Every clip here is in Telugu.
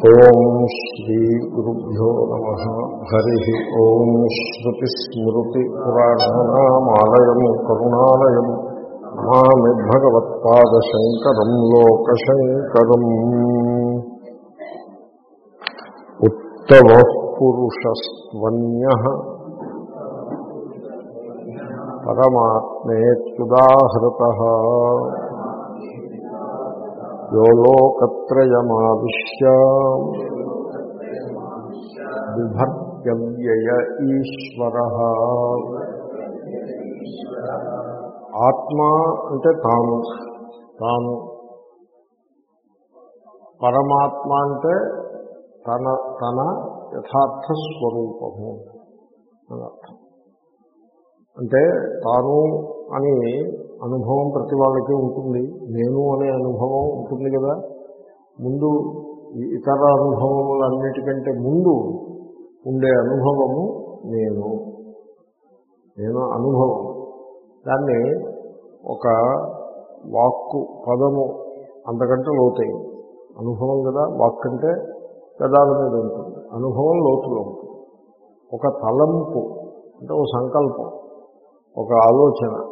ఓం శ్రీ గురుభ్యో నమ. హరి ఓం శ్రుతిస్మృతిపురాణానామాలయం కరుణాలయం. నమామి భగవత్పాదశంకరం లోకశంకరం. ఉత్తమ పురుషస్త్వన్య పరమాత్మేత్యుదాహృత యో లోకత్రయమావిశ్య బిభర్త్యవ్యయ ఈశ్వర ఆత్మా అంటే తాను తాను పరమాత్మ అంటే తన తన యథార్థ స్వరూపము అని అర్థం. అంటే తాను అని అనుభవం ప్రతి వాళ్ళకి ఉంటుంది. నేను అనే అనుభవం ఉంటుంది కదా. ముందు ఇతర అనుభవములన్నిటికంటే ముందు ఉండే అనుభవము నేను. నేను అనుభవం. దాన్ని ఒక వాక్కు పదము అంతకంటే లోతై అనుభవం కదా. వాక్ అంటే పెదాల మీద ఉంటుంది. అనుభవం లోతులో ఉంటుంది. ఒక తలంపు అంటే ఒక సంకల్పం ఒక ఆలోచన.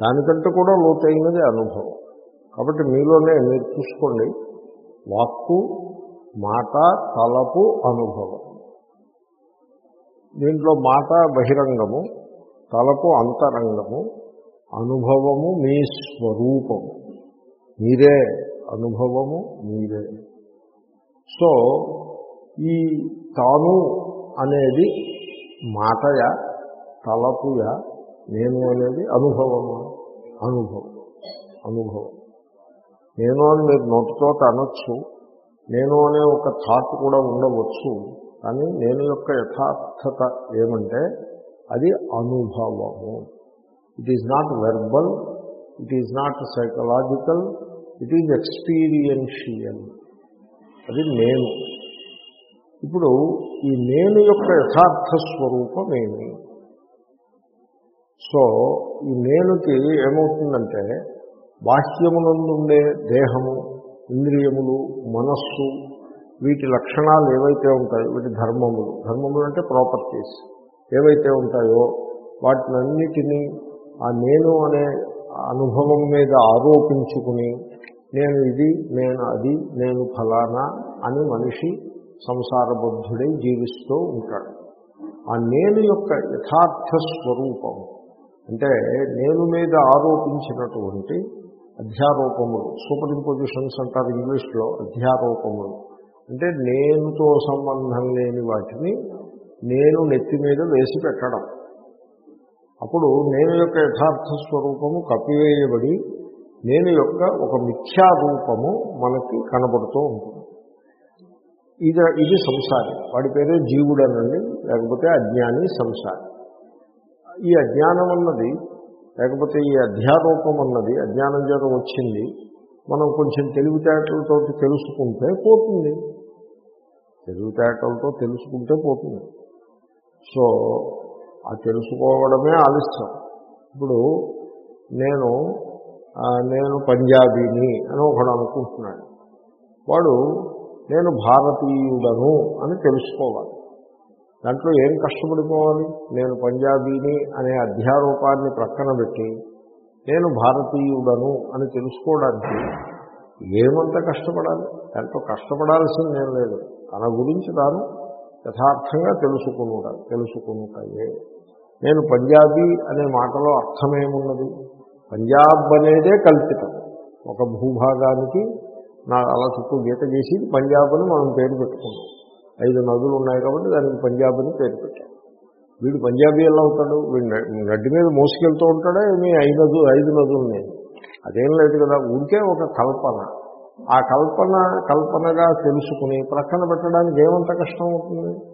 దానికంటే కూడా లోతైనది అనుభవం. కాబట్టి మీలోనే మీరు చూసుకోండి. వాక్కు మాట తలపు అనుభవం. దీంట్లో మాట బహిరంగము తలపు అంతరంగము అనుభవము మీ స్వరూపము. మీరే అనుభవము మీరే. సో ఈ తాను అనేది మాటయా తలపుయా నేను అనేది అనుభవము? అనుభవం. అనుభవం. నేను అని మీరు నోటితోట అనొచ్చు. నేను అనే ఒక థాట్ కూడా ఉండవచ్చు. కానీ నేను యొక్క యథార్థత ఏమంటే అది అనుభవము. It is not verbal it is not psychological it is experiential అది నేను. ఇప్పుడు ఈ నేను యొక్క యథార్థ స్వరూపం ఏమి? సో ఈ నేనుకి ఏమవుతుందంటే బాహ్యమునందుండే దేహము ఇంద్రియములు మనస్సు వీటి లక్షణాలు ఏవైతే ఉంటాయో వీటి ధర్మములు ధర్మములు అంటే ప్రాపర్టీస్ ఏవైతే ఉంటాయో వాటినన్నిటినీ ఆ నేను అనే అనుభవం మీద ఆరోపించుకుని నేను ఇది నేను అది నేను ఫలానా అని మనిషి సంసారబద్ధుడై జీవిస్తూ ఉంటాడు. ఆ నేను యొక్క యథార్థ స్వరూపం అంటే నేను మీద ఆరోపించినటువంటి అధ్యారోపములు సూపర్ ఇంపోజిషన్స్ అంటారు ఇంగ్లీష్లో అధ్యారోపములు. అంటే నేనుతో సంబంధం లేని వాటిని నేను నెత్తి మీద వేసి పెట్టడం. అప్పుడు నేను యొక్క యథార్థ స్వరూపము కప్పివేయబడి నేను యొక్క ఒక మిథ్యారూపము మనకి కనబడుతూ ఉంటుంది. ఇది ఇది సంసారి. వాడి పేరే జీవుడు అనండి లేకపోతే అజ్ఞాని సంసారి. ఈ అజ్ఞానం అన్నది లేకపోతే ఈ అధ్యారూపం అన్నది అజ్ఞానం చేత వచ్చింది మనం కొంచెం తెలివితేటలతో తెలుసుకుంటే పోతుంది. తెలివితేటలతో తెలుసుకుంటే పోతుంది. సో ఆ తెలుసుకోవడమే ఆలస్యం. ఇప్పుడు నేను నేను పంజాబీని అని ఒకడు అనుకుంటున్నాడు. వాడు నేను భారతీయుడను అని తెలుసుకోవాలి. దాంట్లో ఏం కష్టపడిపోవాలి? నేను పంజాబీని అనే అధ్యారూపాన్ని ప్రక్కన పెట్టి నేను భారతీయుడను అని తెలుసుకోవడానికి ఏమంత కష్టపడాలి? దాంట్లో కష్టపడాల్సింది ఏం లేదు. తన గురించి తాను యథార్థంగా తెలుసుకునుట తెలుసుకునుటయే. నేను పంజాబీ అనే మాటలో అర్థమేమున్నది? పంజాబ్ అనేదే కల్పితం. ఒక భూభాగానికి నా అలా చుట్టూ గీత చేసి పంజాబ్ అని మనం పేరు పెట్టుకున్నాం ఐదు నదులు ఉన్నాయి కాబట్టి దానికి పంజాబ్ అని పేరు పెట్టాం వీడు పంజాబీ ఎలా అవుతాడు వీడు గడ్డి మీద మోసుకెళ్తూ ఉంటాడా? ఏమి? ఐదు ఐదు నదులు ఉన్నాయి. అదేం లేదు కదా ఊరికే ఒక కల్పన. ఆ కల్పన కల్పనగా తెలుసుకుని ప్రక్కన పెట్టడానికి ఏమంత కష్టం అవుతుంది?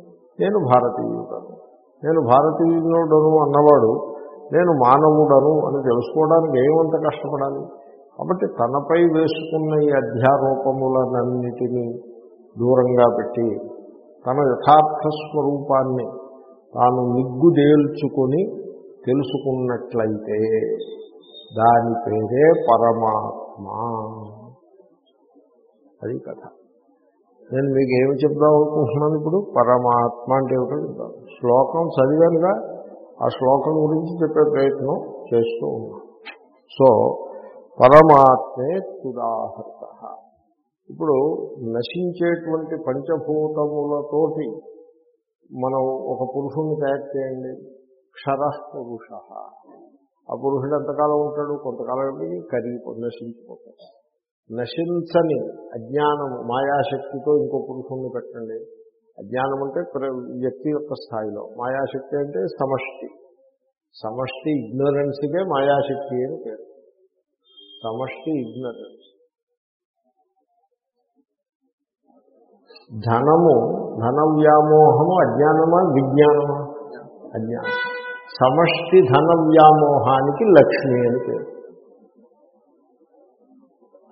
నేను భారతీయుడను. నేను భారతీయుడను అన్నవాడు. నేను మానవుడను అని తెలుసుకోవడానికి ఏమంత కష్టపడాలి? కాబట్టి తనపై వేసుకున్న ఈ అధ్యారూపములనన్నిటినీ దూరంగా పెట్టి తన యథార్థ స్వరూపాన్ని తాను నిగ్గుదేల్చుకొని తెలుసుకున్నట్లయితే దాని పేరే పరమాత్మ. అది కథ. నేను మీకు ఏమి చెప్దాం అనుకుంటున్నాను ఇప్పుడు? పరమాత్మ అంటే ఏమిటో చెప్తాను శ్లోకం చదివానుగా ఆ శ్లోకం గురించి చెప్పే ప్రయత్నం చేస్తూ ఉన్నాను. సో పరమాత్మే తుదాహృత. ఇప్పుడు నశించేటువంటి పంచభూతములతోటి మనం ఒక పురుషుణ్ణి తయారు చేయండి. క్షర పురుష ఆ పురుషుడు ఎంతకాలం ఉంటాడు? కొంతకాలం కరిగి నశించిపోతాడు. నశించని అజ్ఞానం మాయాశక్తితో ఇంకో పురుషుణ్ణి పెట్టండి. అజ్ఞానం అంటే వ్యక్తి యొక్క స్థాయిలో. మాయాశక్తి అంటే సమష్టి. సమష్టి ఇగ్నరెన్స్కే మాయాశక్తి అని పేరు. సమష్టి ఇగ్నరెన్స్. ధనము ధన వ్యామోహము అజ్ఞానమా విజ్ఞానమా? అజ్ఞానం సమష్టి ధన వ్యామోహానికి లక్ష్మి అని పేరు.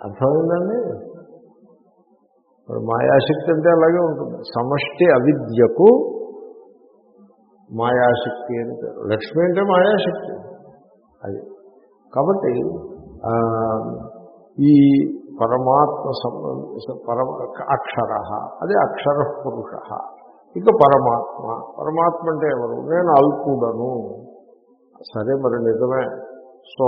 అర్థమైందండి? మరి మాయాశక్తి అంటే అలాగే ఉంటుంది. సమష్టి అవిద్యకు మాయాశక్తి అని పేరు. లక్ష్మి అంటే మాయాశక్తి. అది. కాబట్టి ఈ పరమాత్మ పరమ అక్షర అదే అక్షర పురుష ఇక పరమాత్మ పరమాత్మ అంటే ఎవరు? నేను అల్పుడను. సరే మరి నిజమే. సో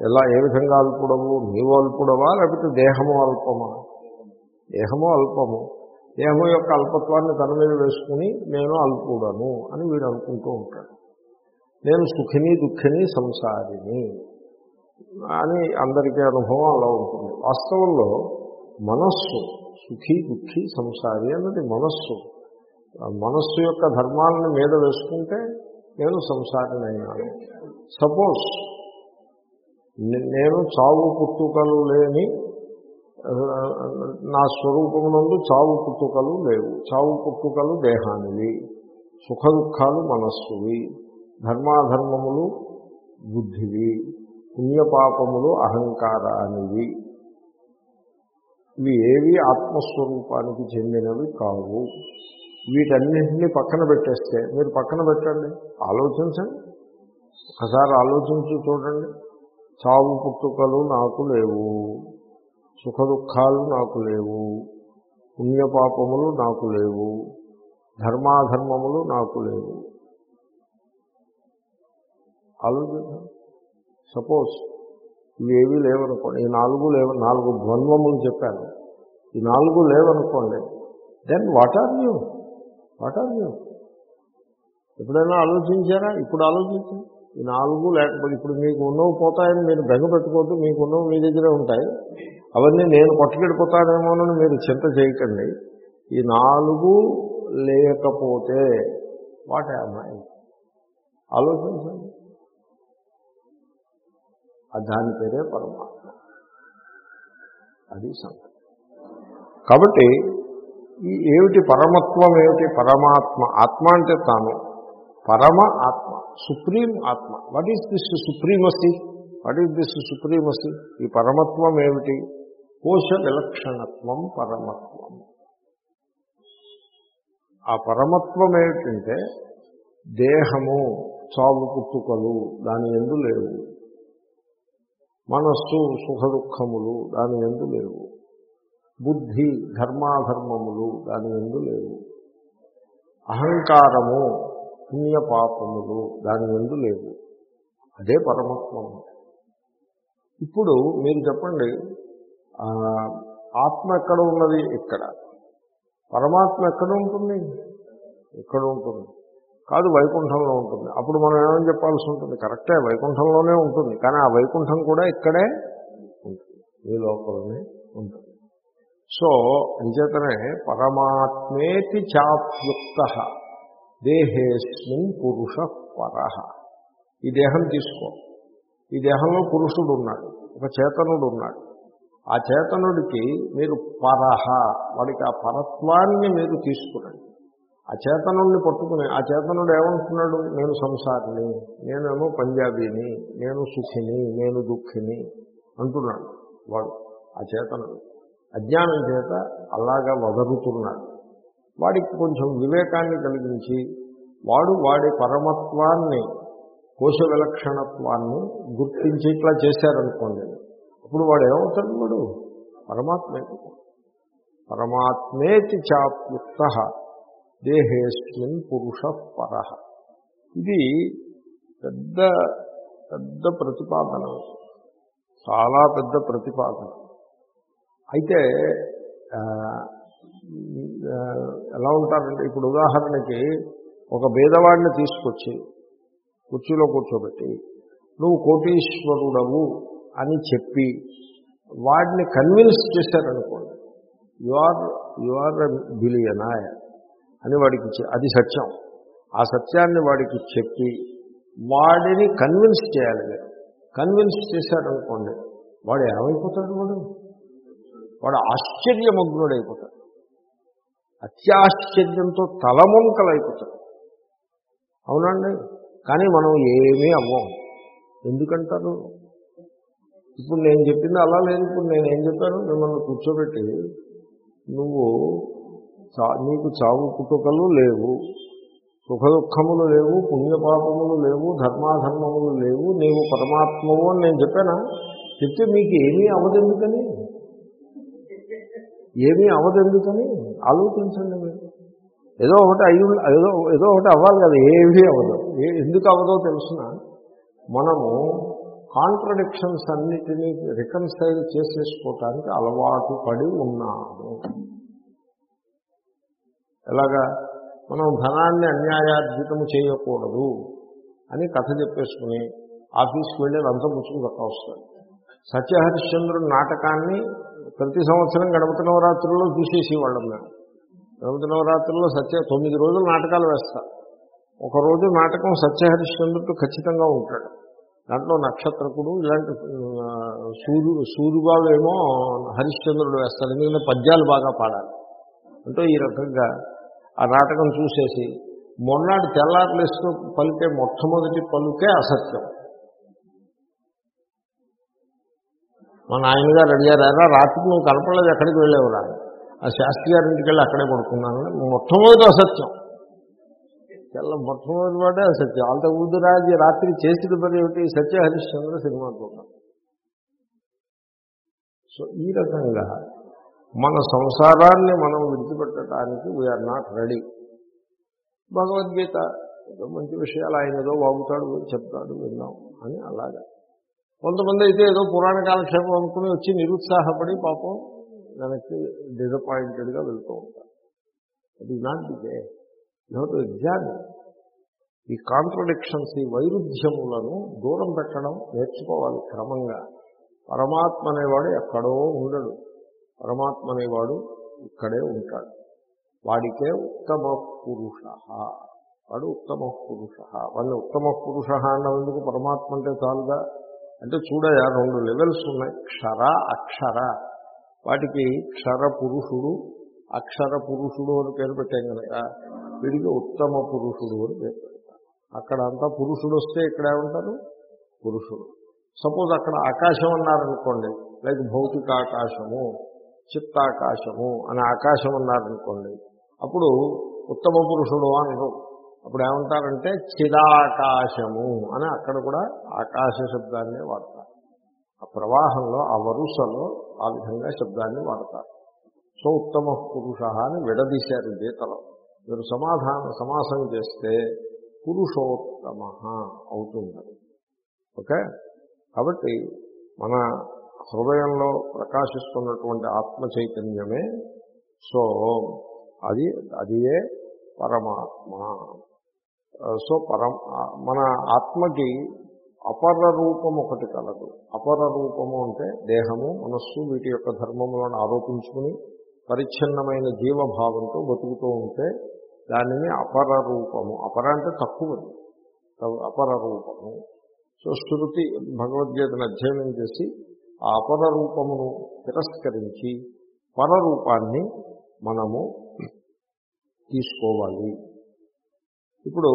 ఎలా ఏ విధంగా అల్పుడవు నీవు అల్పుడవా? లేకపోతే దేహము అల్పమా? దేహము అల్పము. దేహము యొక్క అల్పత్వాన్ని తన మీద వేసుకుని నేను అల్పుడను అని వీడు అనుకుంటూ ఉంటాడు. నేను సుఖిని దుఃఖిని సంసారిని. అని అందరికీ అనుభవం అలా ఉంటుంది. వాస్తవంలో మనస్సు సుఖీ దుఃఖి సంసారి అన్నది మనస్సు. మనస్సు యొక్క ధర్మాలను మీద వేసుకుంటే నేను సంసారినైనాను సపోజ్ నేను చావు పుట్టుకలు లేని నా స్వరూపమునందు చావు పుట్టుకలు లేవు. చావు పుట్టుకలు దేహానివి సుఖ దుఃఖాలు మనస్సువి ధర్మాధర్మములు బుద్ధివి. పుణ్యపాపములు అహంకారానివి. ఇవి ఏవి ఆత్మస్వరూపానికి చెందినవి కావు. వీటన్నింటినీ పక్కన పెట్టేస్తే మీరు పక్కన పెట్టండి ఆలోచించండి. ఒకసారి ఆలోచించి చూడండి. చావు పుట్టుకలు నాకు లేవు సుఖ దుఃఖాలు నాకు లేవు పుణ్యపాపములు నాకు లేవు ధర్మాధర్మములు నాకు లేవు. ఆలోచించండి. సపోజ్ ఇవేవి లేవనుకోండి ఈ నాలుగు లేవ నాలుగు ద్వంద్వములు చెప్పాను. ఈ నాలుగు లేవనుకోండి then what are you what are you ఎప్పుడైనా ఆలోచించారా? ఇప్పుడు ఆలోచించారు ఈ నాలుగు లేకపోతే ఇప్పుడు మీకు ఉన్నవి పోతాయని మీరు బెంగ పెట్టుకోవద్దు మీకు ఉన్నవి మీ దగ్గరే ఉంటాయి. అవన్నీ నేను పట్టుకెడిపోతానేమోనని మీరు చింత చేయకండి. ఈ నాలుగు లేకపోతే వాట్ అమ్మాయి ఆలోచించండి. దాని పేరే పరమాత్మ. అది సంగతి. కాబట్టి ఈ ఏమిటి పరమత్వం ఏమిటి పరమాత్మ? ఆత్మ అంటే తాను పరమ ఆత్మ సుప్రీం ఆత్మ. What is this supremacy what is this supremacy ఈ పరమత్వం ఏమిటి? కోశ విలక్షణత్వం పరమత్వం. ఆ పరమత్వం ఏమిటంటే దేహము చావు పుట్టుకలు దాని ఎందు లేవు. మనస్సు సుఖ దుఃఖములు దాని ఎందు లేవు. బుద్ధి ధర్మాధర్మములు దాని ఎందు లేవు. అహంకారము పుణ్యపాపములు దాని ఎందు లేవు. అదే పరమత్వం ఇప్పుడు మీరు చెప్పండి ఆత్మ ఎక్కడ ఉన్నది? ఇక్కడ. పరమాత్మ ఎక్కడ ఉంటుంది? ఎక్కడ ఉంటుంది. కాదు వైకుంఠంలో ఉంటుంది. అప్పుడు మనం ఏమని చెప్పాల్సి ఉంటుంది? కరెక్టే వైకుంఠంలోనే ఉంటుంది. కానీ ఆ వైకుంఠం కూడా ఇక్కడే ఉంటుంది. ఈ లోపలనే ఉంటుంది. సో అంచేతనే పరమాత్మేతి చాప్యుక్త దేహేస్మిన్ పురుష పర. ఈ దేహం తీసుకో. ఈ దేహంలో పురుషుడు ఉన్నాడు ఒక చేతనుడు ఉన్నాడు ఆ చేతనుడికి మీరు పరహ వాడికి ఆ పరత్వాన్ని మీరు తీసుకురండి. ఆ చేతనుడిని పట్టుకుని ఆ చేతనుడు ఏమంటున్నాడు నేను సంసారిని నేనేమో పంజాబీని నేను సుఖిని నేను దుఃఖిని అంటున్నాడు వాడు ఆ చేతనుడు. అజ్ఞానం చేత అలాగా వదరుతున్నాడు. వాడికి కొంచెం వివేకాన్ని కలిగించి వాడు వాడి పరమత్వాన్ని కోశ విలక్షణత్వాన్ని గుర్తించి ఇట్లా చేశారనుకోండి. అప్పుడు వాడు ఏమవుతాడు వాడు? పరమాత్మే పరమాత్మేతి చాప్యుక్త. దేహేస్మిన్ పురుష పర. ఇది పెద్ద పెద్ద ప్రతిపాదన. చాలా పెద్ద ప్రతిపాదన. అయితే ఎలా ఉంటారంటే ఇప్పుడు ఉదాహరణకి ఒక భేదవాడిని తీసుకొచ్చి కుర్చీలో కూర్చోబెట్టి నువ్వు కోటీశ్వరుడవు అని చెప్పి వాడిని కన్విన్స్ చేశారనుకోండి. You are you are billionaire అని వాడికి అది సత్యం. ఆ సత్యాన్ని వాడికి చెప్పి వాడిని కన్విన్స్ చేయాలి. మీరు కన్విన్స్ చేశారనుకోండి వాడు ఏమైపోతాడు వాడు? వాడు ఆశ్చర్యమగ్నుడైపోతాడు. అత్యాశ్చర్యంతో తలముంకలైపోతాడు. అవునండి? కానీ మనం ఏమీ అవ్వం. ఎందుకంటారు? ఇప్పుడు నేను చెప్పింది అలా లేదు ఇప్పుడు నేను ఏం చెప్పాను? మిమ్మల్ని కూర్చోబెట్టి నువ్వు చా నీకు చావు పుట్టుకలు లేవు. సుఖ దుఃఖములు లేవు పుణ్యపాపములు లేవు ధర్మాధర్మములు లేవు నీవు పరమాత్మవు అని నేను చెప్పానా? చెప్తే మీకు ఏమీ అవదెందుకని? ఏమీ అవదెందుకని? ఆలోచించండి మీరు. ఏదో ఒకటి అయ్యి ఏదో ఏదో ఒకటి అవ్వాలి కదా ఏమీ అవ్వదు. ఏ- ఎందుకు అవ్వదో తెలుసిన? మనము కాంట్రడిక్షన్స్ అన్నిటినీ రికన్సైల్ చేసేసుకోవటానికి అలవాటు పడి ఉన్నాము. ఎలాగా? మనం ధనాన్ని అన్యాయార్జితము చేయకూడదు అని కథ చెప్పేసుకుని ఆఫీస్కి వెళ్ళి లంచ పుచ్చుకుని కథ వస్తాడు. సత్యహరిశ్చంద్రుడి నాటకాన్ని ప్రతి సంవత్సరం గణపతి నవరాత్రుల్లో చూసేసి వాళ్ళం మేము గణపతి నవరాత్రుల్లో సత్య తొమ్మిది రోజులు నాటకాలు వేస్తారు. ఒకరోజు నాటకం సత్యహరిశ్చంద్రుడు ఖచ్చితంగా ఉంటాడు. దాంట్లో నక్షత్రకుడు ఇలాంటి సూర్యు సూర్యుడు ఏమో హరిశ్చంద్రుడు వేస్తారు. ఎందుకంటే పద్యాలు బాగా పాడాలి. అంటే ఈ రకంగా ఆ నాటకం చూసేసి మొన్నటి తెల్లారులేస్తూ పలికే మొట్టమొదటి పలుకే అసత్యం. మా నాయనగారు అడిగారా రాత్రికి నువ్వు కనపడలేదు ఎక్కడికి వెళ్ళేవరా ఆ శాస్త్రి గారి ఇంటికి వెళ్ళి అక్కడే పడుకున్నాను. మొట్టమొదటి అసత్యం. తెల్ల మొట్టమొదటి వాడే అసత్యం. అంత ఊదురాజు రాత్రి చేసిన పని ఏమిటి? సత్య హరిశ్చంద్ర సినిమా చూద్దాం సో ఈ రకంగా మన సంసారాన్ని మనం విడిచిపెట్టడానికి we are not ready Bhagavad Gita ఏదో మంచి విషయాలు ఆయన ఏదో వాగుతాడు చెప్తాడు విన్నాం అని అలాగా. కొంతమంది అయితే ఏదో పురాణ కాలక్షేపం అనుకుని వచ్చి నిరుత్సాహపడి పాపం దానికి డిసప్పాయింటెడ్గా వెళ్తూ ఉంటారు. అది not the way you to examine ఈ కాంట్రడిక్షన్స్ ఈ వైరుధ్యములను దూరం పెట్టడం నేర్చుకోవాలి క్రమంగా. పరమాత్మ అనేవాడు ఎక్కడో ఉండడు. పరమాత్మ అనేవాడు ఇక్కడే ఉంటాడు. వాడికే ఉత్తమ పురుష వాడు ఉత్తమ పురుష వాడిని ఉత్తమ పురుష అన్నందుకు పరమాత్మ అంటే చాలుగా? అంటే చూడయా రెండు లెవెల్స్ ఉన్నాయి. క్షర అక్షర. వాటికి క్షర పురుషుడు అక్షర పురుషుడు అని పేరు పెట్టాం కనుక వీడికి ఉత్తమ పురుషుడు అని పేరు పెడతారు. అక్కడ అంతా పురుషుడు వస్తే ఇక్కడ ఏమంటారు? పురుషుడు. సపోజ్ అక్కడ ఆకాశం అన్నారనుకోండి లైక్ భౌతిక ఆకాశము. చిత్తాకాశము అనే ఆకాశం అన్నారనుకోండి అప్పుడు ఉత్తమ పురుషుడు అనరు. అప్పుడు ఏమంటారంటే చిరాకాశము అని అక్కడ కూడా ఆకాశ శబ్దాన్నే వాడతారు. ఆ ప్రవాహంలో ఆ వరుసలో ఆ విధంగా శబ్దాన్ని వాడతారు. సో ఉత్తమ పురుష అని విడదీశారు గీతలో. మీరు సమాధాన సమాసం చేస్తే పురుషోత్తమ అవుతుంది ఓకే? కాబట్టి మన హృదయంలో ప్రకాశిస్తున్నటువంటి ఆత్మ చైతన్యమే. సో అది అదియే పరమాత్మ. సో పరం మన ఆత్మకి అపర రూపం ఒకటి కలదు. అపర రూపము అంటే దేహము మనస్సు వీటి యొక్క ధర్మములను ఆరోపించుకుని పరిచ్ఛిన్నమైన జీవభావంతో బతుకుతూ ఉంటే దానిని అపర రూపము. అపర అంటే తక్కువది. అపర రూపము. సో శృతి భగవద్గీతను అధ్యయనం చేసి ఆ అపరూపమును తిరస్కరించి పరరూపాన్ని మనము తీసుకోవాలి. ఇప్పుడు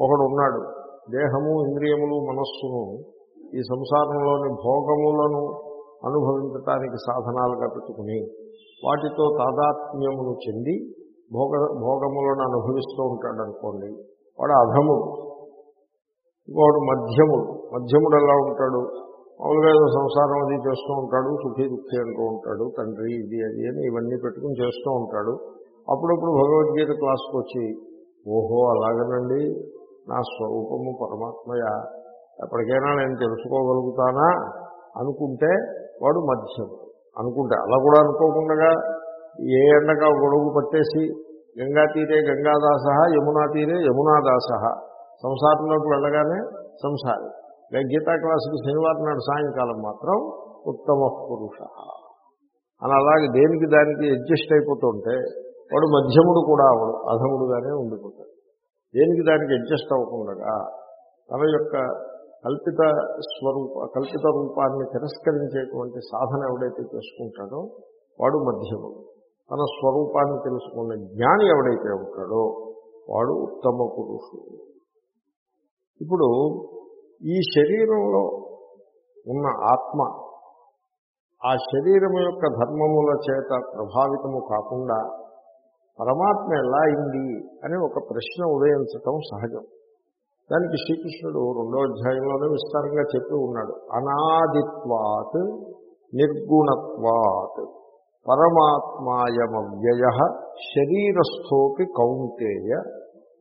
ఒకడు ఉన్నాడు దేహము ఇంద్రియములు మనస్సును ఈ సంసారంలోని భోగములను అనుభవించటానికి సాధనాలుగా పెట్టుకుని వాటితో తాదాత్మ్యమును చెంది భోగ భోగములను అనుభవిస్తూ ఉంటాడు అనుకోండి. వాడు అధముడు. ఇంకోడు మధ్యముడు. మధ్యముడు ఎలా ఉంటాడు? మామూలుగా ఏదో సంసారం అది చేస్తూ ఉంటాడు సుఖీ దుఃఖి అంటూ ఉంటాడు తండ్రి ఇది అది అని ఇవన్నీ పెట్టుకుని చేస్తూ ఉంటాడు. అప్పుడప్పుడు భగవద్గీత క్లాస్కి వచ్చి ఓహో అలాగనండి నా స్వరూపము పరమాత్మయ ఎప్పటికైనా నేను తెలుసుకోగలుగుతానా అనుకుంటే వాడు మధ్యం. అనుకుంటే అలా కూడా అనుకోకుండా ఏ ఎండగా గొడుగు పట్టేసి గంగా తీరే గంగాదాస యమునా తీరే యమునాదాస సంసారంలోకి వెళ్ళగానే సంసారి. గీతా క్లాసుకి శనివారం నాడు సాయంకాలం మాత్రం ఉత్తమ పురుష. అని అలాగే దేనికి దానికి అడ్జస్ట్ అయిపోతుంటే వాడు మధ్యముడు కూడా అవడు అధముడుగానే ఉండిపోతాడు. దేనికి దానికి అడ్జస్ట్ అవ్వకుండా తన యొక్క కల్పిత స్వరూప కల్పిత రూపాన్ని తిరస్కరించేటువంటి సాధన ఎవడైతే చేసుకుంటాడో వాడు మధ్యముడు. తన స్వరూపాన్ని తెలుసుకున్న జ్ఞాని ఎవడైతే ఉంటాడో వాడు ఉత్తమ పురుషుడు. ఇప్పుడు ఈ శరీరంలో ఉన్న ఆత్మ ఆ శరీరం యొక్క ధర్మముల చేత ప్రభావితము కాకుండా పరమాత్మ ఎలా అయింది అని ఒక ప్రశ్న ఉదయించటం సహజం. దానికి శ్రీకృష్ణుడు రెండో అధ్యాయంలోనే విస్తారంగా చెప్పి ఉన్నాడు. అనాదిత్వాత్ నిర్గుణత్వాత్ పరమాత్మాయమవ్యయ శరీరస్థోపి కౌంతేయ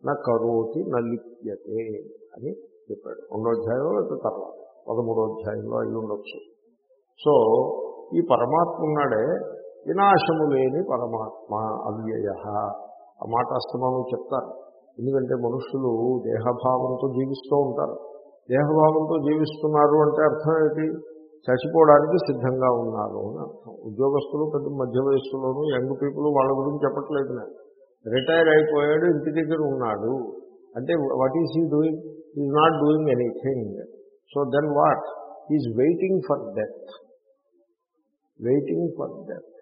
న కరోతి నలిప్యతే అని చెప్పాడు. రెండో అధ్యాయంలో లేకపోతే తర్వాత పదమూడో అధ్యాయంలో అయి ఉండొచ్చు. సో ఈ పరమాత్మ ఉన్నాడే. వినాశము లేని పరమాత్మ అవ్యయ. ఆ మాట అస్తమానం చెప్తారు. ఎందుకంటే మనుషులు దేహభావంతో జీవిస్తూ ఉంటారు. దేహభావంతో జీవిస్తున్నారు అంటే అర్థం ఏంటి? చచ్చిపోవడానికి సిద్ధంగా ఉన్నారు అని అర్థం. ఉద్యోగస్తులు పెద్ద మధ్య వయస్సులోను యంగ్ పీపుల్ వాళ్ళ గురించి చెప్పట్లేదు నేను. రిటైర్ అయిపోయాడు ఇంటి దగ్గర ఉన్నాడు. అంటే what is he doing is not doing anything so then what is waiting for death waiting for death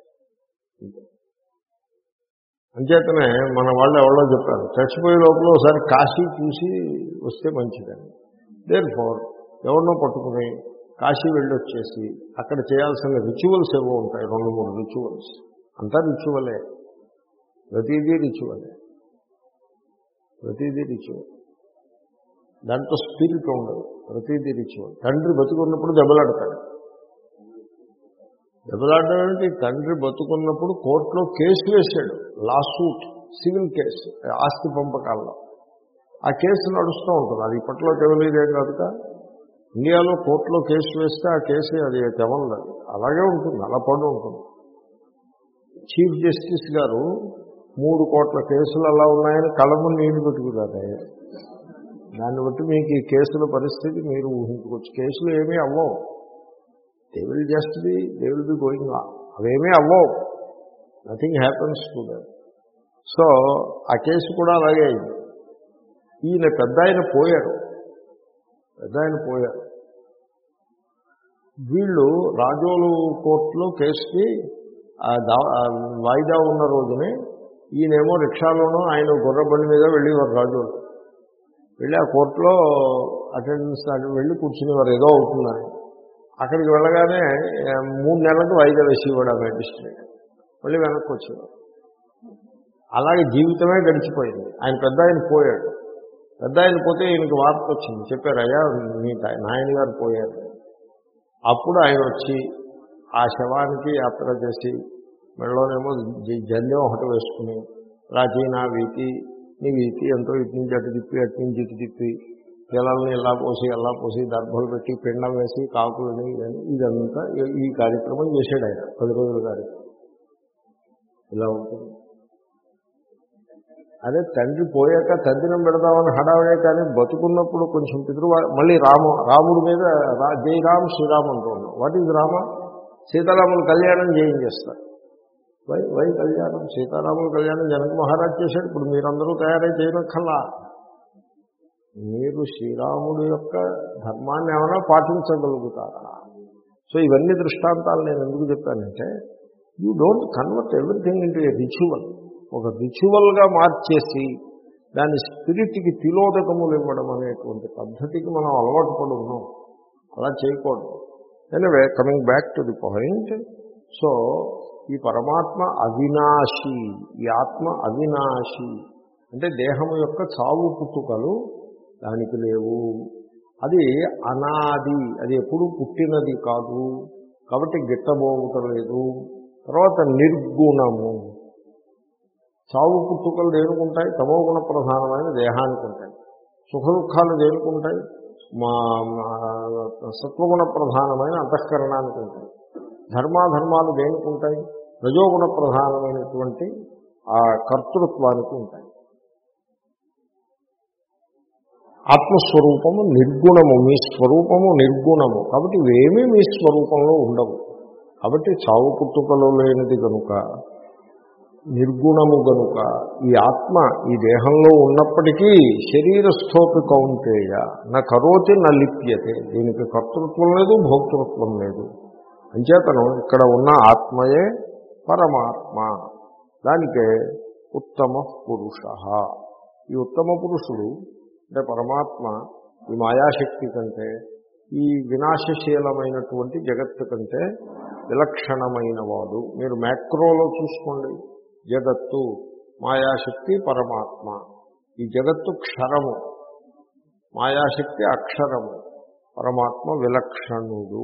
అంచేతనే మన వాళ్ళు ఎవరో చెప్పారు చచ్చిపోయే లోపల ఒకసారి కాశీ చూసి వస్తే మంచిదని. దేర్ ఫోర్ ఎవరినో పట్టుకుని కాశీ వెళ్ళొచ్చేసి అక్కడ చేయాల్సిన రిచువల్స్ ఏవో ఉంటాయి రెండు మూడు రిచువల్స్ అంతా రిచువలే ప్రతిదీ రిచువలే ప్రతిదీ రిచువల్ దాంట్లో స్పిరిట్ ఉండదు. ప్రతిదీ రిచువల్ తండ్రి బతుకున్నప్పుడు దెబ్బలాడతాడు. దెబ్బలాడడం ఏంటి తండ్రి బతుకున్నప్పుడు కోర్టులో కేసు వేశాడు. లాసూట్ సివిల్ కేసు ఆస్తి పంపకాల్లో. ఆ కేసు నడుస్తూ ఉంటుంది. అది ఇప్పట్లో తెవలేదేం కనుక ఇండియాలో కోర్టులో కేసు వేస్తే ఆ కేసు అది తెవలదు అలాగే ఉంటుంది. అలా పడి ఉంటుంది. చీఫ్ జస్టిస్ గారు మూడు కోట్ల కేసులు అలా ఉన్నాయని కళము నీళ్ళు పెట్టుకున్నారు దాన్ని బట్టి మీకు ఈ కేసుల పరిస్థితి మీరు ఊహించుకోవచ్చు. కేసులు ఏమీ అవ్వవు. They will just be they will be going అవేమీ అవ్వవు. Nothing happens to them so ఆ కేసు కూడా అలాగే అయింది. ఈయన పెద్ద ఆయన పోయారు. పెద్ద ఆయన పోయారు. వీళ్ళు రాజోలు కోర్టులో కేసుకి వాయిదా ఉన్న రోజునే ఈయనేమో రిక్షాలోనూ ఆయన గుర్రబండి మీద వెళ్ళేవారు రాజోలు. వెళ్ళి ఆ కోర్టులో అటెండెన్స్ అటు వెళ్ళి కూర్చునేవారు ఏదో అవుతుందని అక్కడికి వెళ్ళగానే మూడు నెలలకు వాయిదా వేసేవాడు ఆ మ్యాజిస్ట్రేట్. మళ్ళీ వెనక్కి వచ్చేవాడు. అలాగే జీవితమే గడిచిపోయింది. ఆయన పెద్ద ఆయన పోయాడు. పెద్ద ఆయన పోతే ఈయనకి వార్త వచ్చింది. చెప్పారు అయ్యా మీ నాయన గారు పోయారు. అప్పుడు ఆయన వచ్చి ఆ శవానికి యాత్ర చేసి మెడలోనేమో జల్యం ఒకటి వేసుకుని ప్రాచీన వీతి నీ ఇటు ఎంతో ఇటు నుంచి అటు తిప్పి అటు నుంచి ఇటు తిప్పి పిల్లల్ని ఎలా పోసి ఎలా పోసి దర్భలు పెట్టి పిండం వేసి కాకులని ఇవన్నీ ఇదంతా ఈ- కార్యక్రమం చేశాడు ఆయన పది రోజుల కార్యక్రమం. ఇలా ఉంటుంది? అదే తండ్రి పోయాక తద్దినం పెడదామని హడావడే కానీ బతుకున్నప్పుడు కొంచెం పితృ మళ్ళీ రామ రాముడి మీద రా జై రామ్ శ్రీరామ్ అంటూ ఉన్నాం. What is Rama? సీతారాములు కళ్యాణం చేయించేస్తారు. వై వై కళ్యాణం? సీతారాముల కళ్యాణం జనక మహారాజ్ చేశాడు. ఇప్పుడు మీరందరూ తయారై చేయనక్కల్లా మీరు శ్రీరాముడి యొక్క ధర్మాన్ని ఏమైనా పాటించగలుగుతారా? సో ఇవన్నీ దృష్టాంతాలు నేను ఎందుకు చెప్పానంటే you don't convert everything into a ritual ఒక రిచువల్గా మార్చేసి దాని స్పిరిట్కి తిలోదకములు ఇవ్వడం అనేటువంటి పద్ధతికి మనం అలవాటు పడి ఉన్నాం అలా చేయకూడదు. Anyway coming back to the point so ఈ పరమాత్మ అవినాశి ఈ ఆత్మ అవినాశి. అంటే దేహం యొక్క చావు పుట్టుకలు దానికి లేవు. అది అనాది అది ఎప్పుడు పుట్టినది కాదు. కాబట్టి గిట్టబోగుతలేదు తర్వాత నిర్గుణము. చావు పుట్టుకలు దేనికుంటాయి? తమో గుణ ప్రధానమైన దేహానికి ఉంటాయి. సుఖ దుఃఖాలు దేనుకుంటాయి? మా సత్వగుణ ప్రధానమైన అంతఃకరణానికి ఉంటాయి. ధర్మాధర్మాలు దేనికుంటాయి? రజోగుణ ప్రధానమైనటువంటి ఆ కర్తృత్వానికి ఉంటాయి. ఆత్మస్వరూపము నిర్గుణము మీ స్వరూపము నిర్గుణము. కాబట్టి ఇవేమీ మీ స్వరూపంలో ఉండవు. కాబట్టి చావు పుట్టుకలో లేనిది కనుక నిర్గుణము గనుక ఈ ఆత్మ ఈ దేహంలో ఉన్నప్పటికీ శరీరస్థోపి కౌంటేయ నా కరోతి నా లిప్యతే. దీనికి కర్తృత్వం లేదు భోక్తృత్వం లేదు. అంచేతను ఇక్కడ ఉన్న ఆత్మయే పరమాత్మ. దానికే ఉత్తమ పురుష. ఈ ఉత్తమ పురుషుడు అంటే పరమాత్మ ఈ మాయాశక్తి కంటే ఈ వినాశశీలమైనటువంటి జగత్తు కంటే విలక్షణమైన వాడు మీరు మ్యాక్రోలో చూసుకోండి. జగత్తు మాయాశక్తి పరమాత్మ. ఈ జగత్తు క్షరము. మాయాశక్తి అక్షరము. పరమాత్మ విలక్షణుడు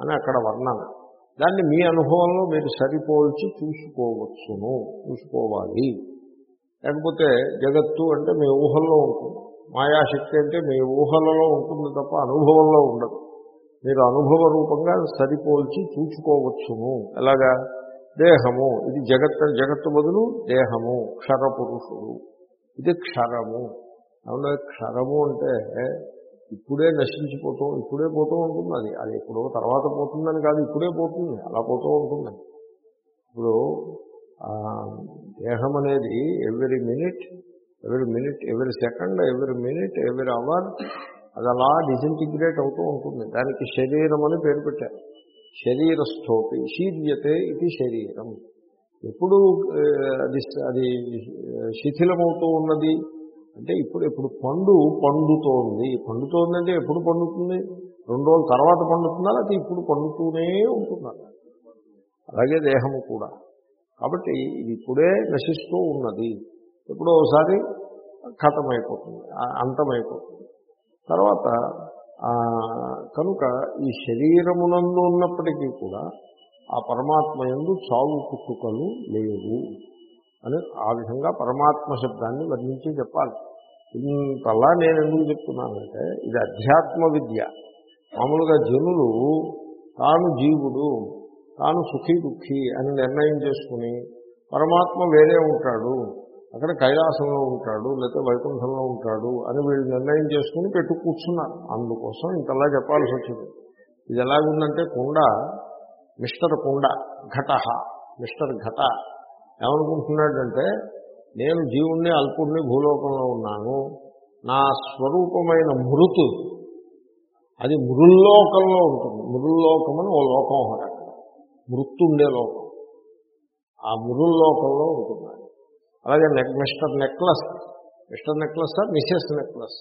అని అక్కడ వర్ణన. దాన్ని మీ అనుభవంలో మీరు సరిపోల్చి చూసుకోవచ్చును చూసుకోవాలి. లేకపోతే జగత్తు అంటే మీ ఊహల్లో ఉంటుంది. మాయాశక్తి అంటే మీ ఊహలలో ఉంటుంది తప్ప అనుభవంలో ఉండదు. మీరు అనుభవ రూపంగా సరిపోల్చి చూసుకోవచ్చును. ఎలాగా? దేహము. ఇది జగత్ జగత్తు బదులు దేహము క్షరపురుషుడు. ఇది క్షరము. అవునా క్షరము అంటే ఇప్పుడే నశించిపోతూ ఇప్పుడే పోతూ ఉంటుంది అది. అది ఎప్పుడో తర్వాత పోతుందని కాదు ఇప్పుడే పోతుంది. అలా పోతూ ఉంటుంది. ఇప్పుడు దేహం అనేది every minute every minute every second every minute every hour అది అలా డిసింటిగ్రేట్ అవుతూ ఉంటుంది. దానికి శరీరం అని పేరు పెట్టారు. శరీరస్థోపి శీర్యతే ఇది శరీరం. ఎప్పుడు అది అది శిథిలమవుతూ ఉన్నది? అంటే ఇప్పుడు ఇప్పుడు పండు పండుతోంది. పండుతోంది అంటే ఎప్పుడు పండుతుంది? రెండు రోజుల తర్వాత పండుతుందా? లేకపోతే ఇప్పుడు పండుతూనే ఉంటుందా? అలాగే దేహము కూడా. కాబట్టి ఇది ఇప్పుడే నశిస్తూ ఉన్నది. ఎప్పుడో ఒకసారి ఖతమైపోతుంది అంతమైపోతుంది. తర్వాత కనుక ఈ శరీరమునందు ఉన్నప్పటికీ కూడా ఆ పరమాత్మ ఎందు చావు పుట్టుకలు లేవు. అని ఆ విధంగా పరమాత్మ శబ్దాన్ని వర్ణించి చెప్పాలి. ఇంతలా నేను ఎందుకు చెప్తున్నానంటే ఇది అధ్యాత్మ విద్య. మామూలుగా జనులు తాను జీవుడు తాను సుఖీ దుఃఖీ అని నిర్ణయం చేసుకుని పరమాత్మ వేరే ఉంటాడు అక్కడ కైలాసంలో ఉంటాడు లేకపోతే వైకుంఠంలో ఉంటాడు అని వీళ్ళు నిర్ణయం చేసుకుని పెట్టు కూర్చున్నారు. అందుకోసం ఇంతలా చెప్పాల్సి వచ్చింది. ఇది ఎలాగుందంటే కుండ మిస్టర్ కుండ ఘట మిస్టర్ ఘట. ఏమనుకుంటున్నాడంటే నేను జీవుణ్ణి అల్పుణ్ణి భూలోకంలో ఉన్నాను. నా స్వరూపమైన మృతు అది మృల్లోకంలో ఉంటుంది. మృల్లోకం అని ఓ లోకం ఒకటి అక్కడ. మృత్తుండే లోకం. ఆ మృల్లోకంలో ఉంటుంది అలాగే neck Mr necklace Mr necklace Mrs necklace.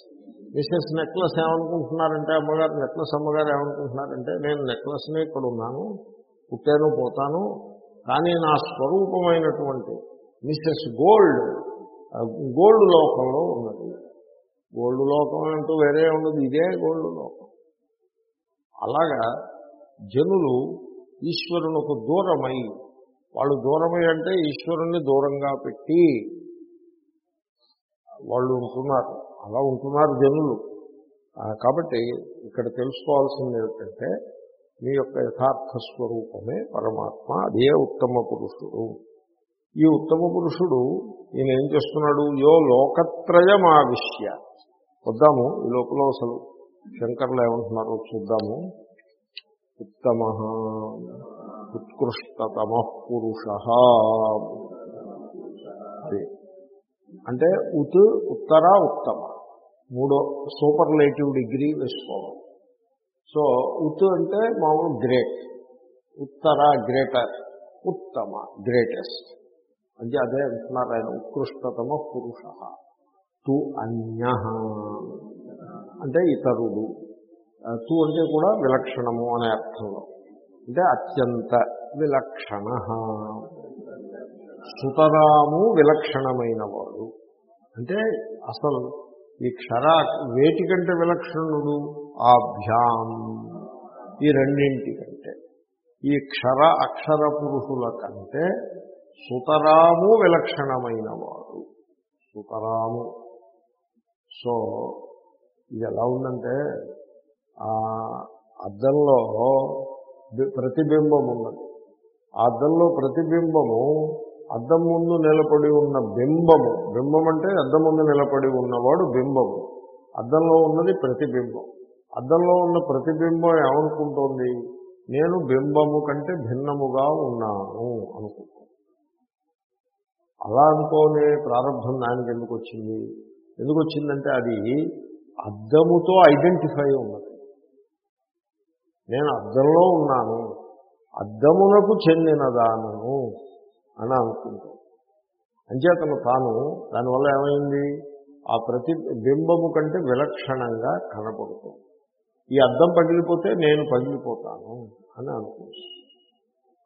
Mrs necklace ఏమనుకుంటున్నారంటే అమ్మగారు నెక్లెస్ అమ్మగారు ఏమనుకుంటున్నారంటే నేను నెక్లెస్ని ఇక్కడ ఉన్నాను పుట్టాను పోతాను కానీ నా స్వరూపమైనటువంటి మిస్సెస్ గోల్డ్ గోల్డ్ లోకంలో ఉన్నది. గోల్డ్ లోకం అంటూ వేరే ఉన్నది ఇదే గోల్డ్ లోకం. అలాగా జనులు ఈశ్వరునకు దూరమై వాళ్ళు దూరమై అంటే ఈశ్వరుణ్ణి దూరంగా పెట్టి వాళ్ళు ఉంటున్నారు. అలా ఉంటున్నారు జనులు. కాబట్టి ఇక్కడ తెలుసుకోవాల్సింది ఏమిటంటే మీ యొక్క యథార్థ స్వరూపమే పరమాత్మ అదే ఉత్తమ పురుషుడు. ఈ ఉత్తమ పురుషుడు ఈయన ఏం చేస్తున్నాడు? యో లోకత్రయమావిష్య వద్దాము ఈ లోపల అసలు శంకర్లు ఏమంటున్నారో చూద్దాము. ఉత్తమ ఉత్కృష్టతమ పురుష. అంటే ఉత్ ఉత్తర ఉత్తమ. మూడో సూపర్లేటివ్ డిగ్రీ వేసుకోవాలి. సో ఉత్ అంటే మామూలు గ్రేట్. ఉత్తర గ్రేటర్ ఉత్తమ గ్రేటెస్ట్. అంటే అదే అంటున్నారు ఆయన ఉత్కృష్టతమ పురుష. తు అన్య. అంటే ఇతరుడు. తు అంటే కూడా విలక్షణము అనే అర్థంలో. అంటే అత్యంత విలక్షణ. సుతరాము విలక్షణమైన వాడు. అంటే అసలు ఈ క్షర వేటి కంటే విలక్షణుడు ఆభ్యాం. ఈ రెండింటి కంటే ఈ క్షర అక్షర పురుషుల కంటే సుతరాము విలక్షణమైన వాడు సుతరాము. సో ఇది ఎలా ఉందంటే అద్దంలో ప్రతిబింబం ఉన్నది. ఆ అద్దంలో ప్రతిబింబము అద్దం ముందు నిలబడి ఉన్న బింబము. బింబం అంటే అద్దం ముందు నిలబడి ఉన్నవాడు బింబము. అద్దంలో ఉన్నది ప్రతిబింబం. అద్దంలో ఉన్న ప్రతిబింబం ఏమనుకుంటోంది? నేను బింబము కంటే భిన్నముగా ఉన్నాను అనుకుంటుంది. అలా అనుకోనే ప్రారంభం దానికి ఎందుకు వచ్చింది? ఎందుకు వచ్చిందంటే అది అద్దముతో ఐడెంటిఫై ఉన్నది. నేను అద్దంలో ఉన్నాను. అద్దమునకు చెందినదానను అని అనుకుంటాం. అంచేతను తాను దానివల్ల ఏమైంది? ఆ ప్రతి బింబము కంటే విలక్షణంగా కనపడుతుంది. ఈ అద్దం పగిలిపోతే నేను పగిలిపోతాను అని అనుకుంటాను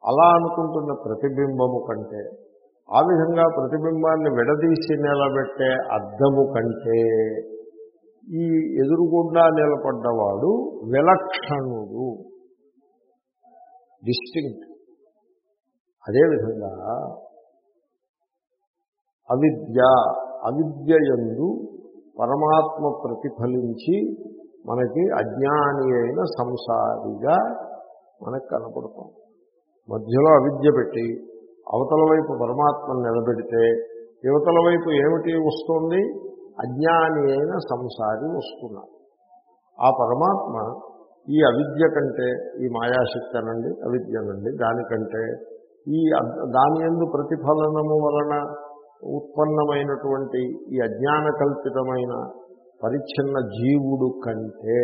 అలా అనుకుంటున్న ప్రతిబింబము కంటే ఆ విధంగా ప్రతిబింబాన్ని విడదీసి నిలబెట్టే అద్దము కంటే ఈ ఎదురుగుండా నిలబడ్డవాడు విలక్షణుడు. డిస్టింక్ట్ అదేవిధంగా అవిద్య అవిద్య యందు పరమాత్మ ప్రతిఫలించి మనకి అజ్ఞాని అయిన సంసారిగా మనకు కనపడతాం మధ్యలో అవిద్య పెట్టి అవతల వైపు పరమాత్మను నిలబెడితే యువతల వైపు ఏమిటి వస్తుంది? అజ్ఞాని అయిన సంసారి వస్తున్నారు. ఆ పరమాత్మ ఈ అవిద్య కంటే ఈ మాయాశక్తి అనండి అవిద్యనండి దానికంటే ఈ దాని ఎందు ప్రతిఫలనము వలన ఉత్పన్నమైనటువంటి ఈ అజ్ఞాన కల్పితమైన పరిచ్ఛిన్న జీవుడు కంటే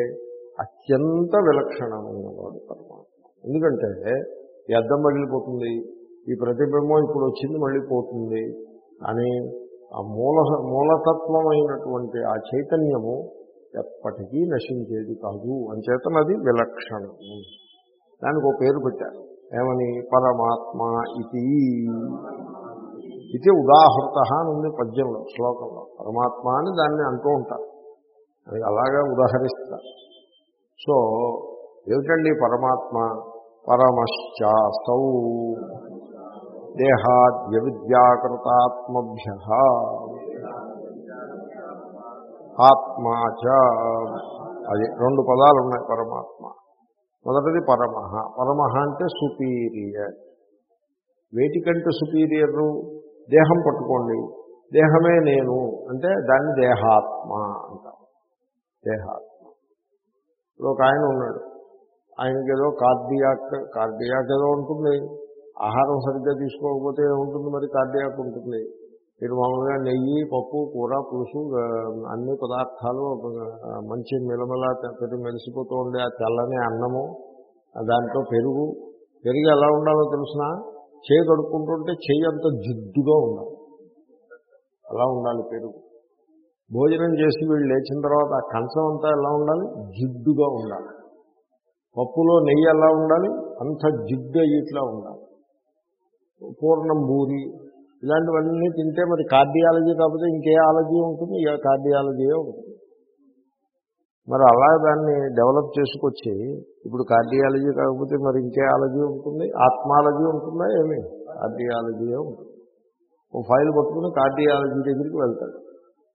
అత్యంత విలక్షణమైన వాడు పరమాత్మ. ఎందుకంటే ఈ అద్దం పగిలిపోతుంది ఈ ప్రతిబింబం ఇప్పుడు వచ్చింది మళ్ళీ పోతుంది కానీ ఆ మూల మూలతత్వమైనటువంటి ఆ చైతన్యము ఎప్పటికీ నశించేది కాదు. అంచేతన విలక్షణము. దానికి ఒక పేరు పెట్టారు. ఏమని? పరమాత్మ ఇది ఇది ఉదాహృత అని ఉంది పద్యంలో శ్లోకంలో. పరమాత్మ అని దాన్ని అంటూ ఉంటారు. అది అలాగా ఉదాహరిస్తారు. సో ఏమిటండి పరమాత్మ? పరమశ్చాసౌ. దేహాద్య విద్యాకృతాత్మభ్య. ఆత్మాచ అది రెండు పదాలు ఉన్నాయి పరమాత్మ. మొదటిది పరమహ. పరమహ అంటే సుపీరియర్. వేటికంటే సుపీరియరు దేహం పట్టుకోండి. దేహమే నేను అంటే దాన్ని దేహాత్మ అంటారు. దేహాత్మ. ఇప్పుడు ఒక ఆయన ఉన్నాడు. ఆయనకి ఏదో కార్డియాక్ కార్డియాక్ ఏదో ఉంటుంది. ఆహారం సరిగ్గా తీసుకోకపోతే ఉంటుంది మరి? కార్డియాక్ ఉంటుంది. మీరు మామూలుగా నెయ్యి పప్పు కూర పులుసు అన్ని పదార్థాలు మంచి మిలమిల పెరుగు మెలిసిపోతూ ఉండే ఆ తెల్లని అన్నము దాంట్లో పెరుగు. పెరుగు ఎలా ఉండాలో తెలిసిన? చేయి కడుక్కుంటుంటే చేయి అంత జిడ్డుగా ఉండాలి. అలా ఉండాలి పెరుగు. భోజనం చేసి వీళ్ళు లేచిన తర్వాత ఆ కంచం అంతా ఎలా ఉండాలి? జిడ్డుగా ఉండాలి. పప్పులో నెయ్యి ఎలా ఉండాలి? అంత జిడ్డు ఇట్లా ఉండాలి. పూర్ణం బూరి ఇలాంటివన్నీ తింటే మరి కార్డియాలజీ కాకపోతే ఇంకే ఆలజీ ఉంటుంది ఇక కార్డియాలజీయే ఉంటుంది. మరి అలా దాన్ని డెవలప్ చేసుకొచ్చి ఇప్పుడు కార్డియాలజీ కాకపోతే మరి ఇంకే ఆలజీ ఉంటుంది ఆత్మాలజీ ఉంటుందా ఏమి? కార్డియాలజీయే ఉంటుంది. ఓ ఫైల్ పట్టుకుని కార్డియాలజీ దగ్గరికి వెళ్తాడు.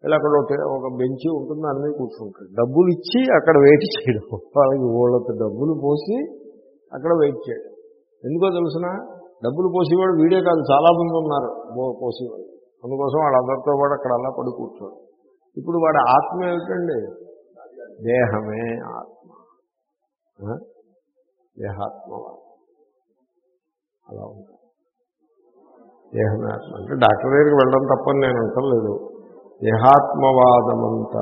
ఇలా అక్కడ ఒక ఒక బెంచి ఉంటుంది దాని మీద కూర్చుంటాడు. డబ్బులు ఇచ్చి అక్కడ వెయిట్ చేయడం. వాళ్ళకి వాళ్ళతో డబ్బులు పోసి అక్కడ వెయిట్ చేయడం. ఎందుకో తెలుసిన? డబ్బులు పోసేవాడు వీడియో కాదు చాలా మంది ఉన్నారు పోసేవాడు. అందుకోసం వాళ్ళందరితో పాటు అక్కడ అలా పడి కూర్చోడు. ఇప్పుడు వాడి ఆత్మ ఏమిటండి? దేహమే ఆత్మ. దేహాత్మ అలా ఉంటుంది దేహమే ఆత్మ. అంటే డాక్టర్ దగ్గరికి వెళ్ళడం తప్పని నేను అంటలేదు. దేహాత్మవాదమంత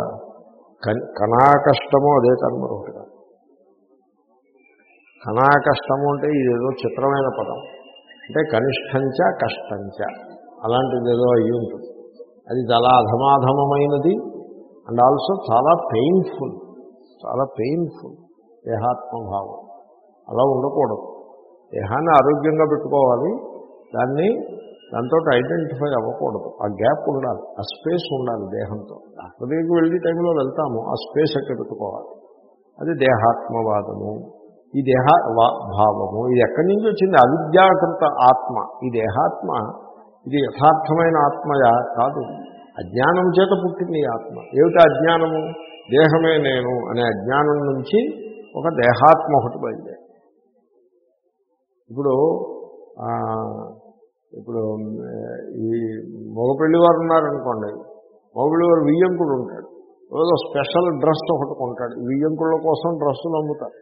కన్- కణాకష్టమో అదే కర్మ ఒకటి కణాకష్టము అంటే ఇదేదో చిత్రమైన పదం. అంటే కనిష్టంచ కష్టంచ. అలాంటిది ఏదో అయ్యి ఉంటుంది అది చాలా అధమాధమమైనది అండ్ ఆల్సో చాలా పెయిన్ఫుల్ చాలా పెయిన్ఫుల్ దేహాత్మభావం. అలా ఉండకూడదు. దేహాన్ని ఆరోగ్యంగా పెట్టుకోవాలి దాన్ని దాంతో ఐడెంటిఫై అవ్వకూడదు. ఆ గ్యాప్ ఉండాలి ఆ స్పేస్ ఉండాలి దేహంతో. హృదయకు వెళ్ళే టైంలో వెళ్తాము ఆ స్పేస్ ఎక్కడ పెట్టుకోవాలి? అది దేహాత్మవాదము. ఈ దేహ భావము. ఇది ఎక్కడి నుంచి వచ్చింది? అవిద్యాకృత ఆత్మ. ఈ దేహాత్మ ఇది యథార్థమైన ఆత్మయా కాదు. అజ్ఞానం చేత పుట్టింది ఈ ఆత్మ. ఏమిటి అజ్ఞానము? దేహమే నేను అనే అజ్ఞానం నుంచి ఒక దేహాత్మ ఒకటి బయలుదేరి ఇప్పుడు ఇప్పుడు ఈ మగపెళ్ళి వారు ఉన్నారనుకోండి మగపెళ్ళి వారు వియ్యంకుడు ఉంటాడు. ఏదో స్పెషల్ డ్రెస్ ఒకటి కొంటాడు. వియ్యంకుళ్ళ కోసం డ్రెస్సులు అమ్ముతారు.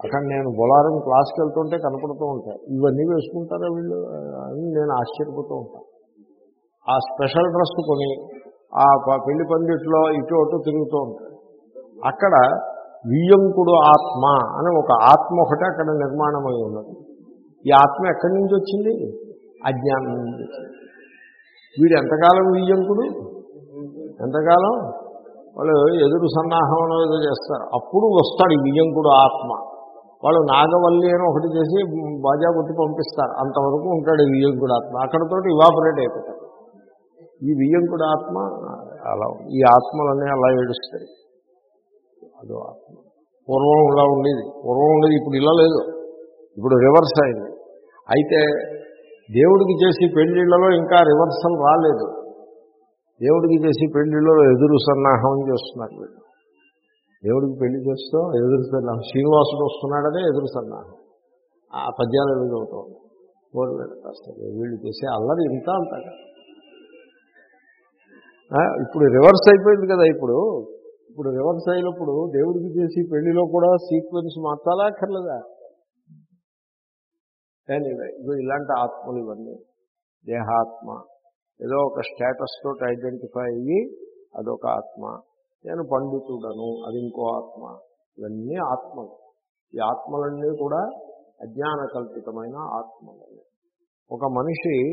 అక్కడ నేను బొలారం క్లాస్కి వెళ్తుంటే కనపడుతూ ఉంటాయి ఇవన్నీ వేసుకుంటారా వీళ్ళు? అని నేను ఆశ్చర్యపోతూ ఉంటాను ఆ స్పెషల్ డ్రెస్ కొని ఆ పెళ్ళి పందిట్లో ఇటు అటు తిరుగుతూ ఉంటాడు అక్కడ వియ్యంకుడు ఆత్మ అని ఒక ఆత్మ ఒకటి అక్కడ నిర్మాణమై ఉన్నది. ఈ ఆత్మ ఎక్కడి నుంచి వచ్చింది? అజ్ఞానం నుంచి వచ్చింది. వీడు ఎంతకాలం వియ్యంకుడు ఎంతకాలం? వాళ్ళు ఎదురు సన్నాహం ఏదో చేస్తారు. అప్పుడు వస్తాడు ఈ వియ్యంకుడు ఆత్మ. వాళ్ళు నాగవల్లి అని ఒకటి చేసి బాజా కొట్టి పంపిస్తారు. అంతవరకు ఉంటాడు ఈ వియ్యంకుడు ఆత్మ అక్కడతోటి ఇవాపరేట్ అయిపోతాడు. ఈ వియ్యంకుడు ఆత్మ అలా ఈ ఆత్మలన్నీ అలా ఏడుస్తాయి. అదో ఆత్మ. పూర్వం ఇలా ఉండేది. పూర్వం ఉండేది ఇప్పుడు ఇలా లేదు. ఇప్పుడు రివర్స్ అయింది. అయితే దేవుడికి చేసి పెళ్ళిళ్ళలో ఇంకా రివర్సల్ రాలేదు. దేవుడికి చేసి పెళ్ళిలో ఎదురు సన్నాహం చేస్తున్నారు వీళ్ళు. దేవుడికి పెళ్ళి చేస్తూ ఎదురు సన్నాహం శ్రీనివాసుడు వస్తున్నాడనే ఎదురు సన్నాహం ఆ పద్యాలు ఏదో చదువుతూ ఉంది వీళ్ళు చేసే అల్లరి ఇంత అంత ఇప్పుడు రివర్స్ అయిపోయింది కదా ఇప్పుడు. ఇప్పుడు రివర్స్ అయినప్పుడు దేవుడికి చేసి పెళ్ళిలో కూడా సీక్వెన్స్ మార్చాలా అక్కర్లేదా? ఎనీవే ఇగో ఇలాంటి ఆత్మలు ఇవన్నీ. దేహాత్మ. ఏదో ఒక స్టేటస్ తోటి ఐడెంటిఫై అయ్యి అదొక ఆత్మ. నేను పండితుడను అది ఇంకో ఆత్మ. ఇవన్నీ ఆత్మలు. ఈ ఆత్మలన్నీ కూడా అజ్ఞాన కల్పితమైన ఆత్మలు. ఒక మనిషి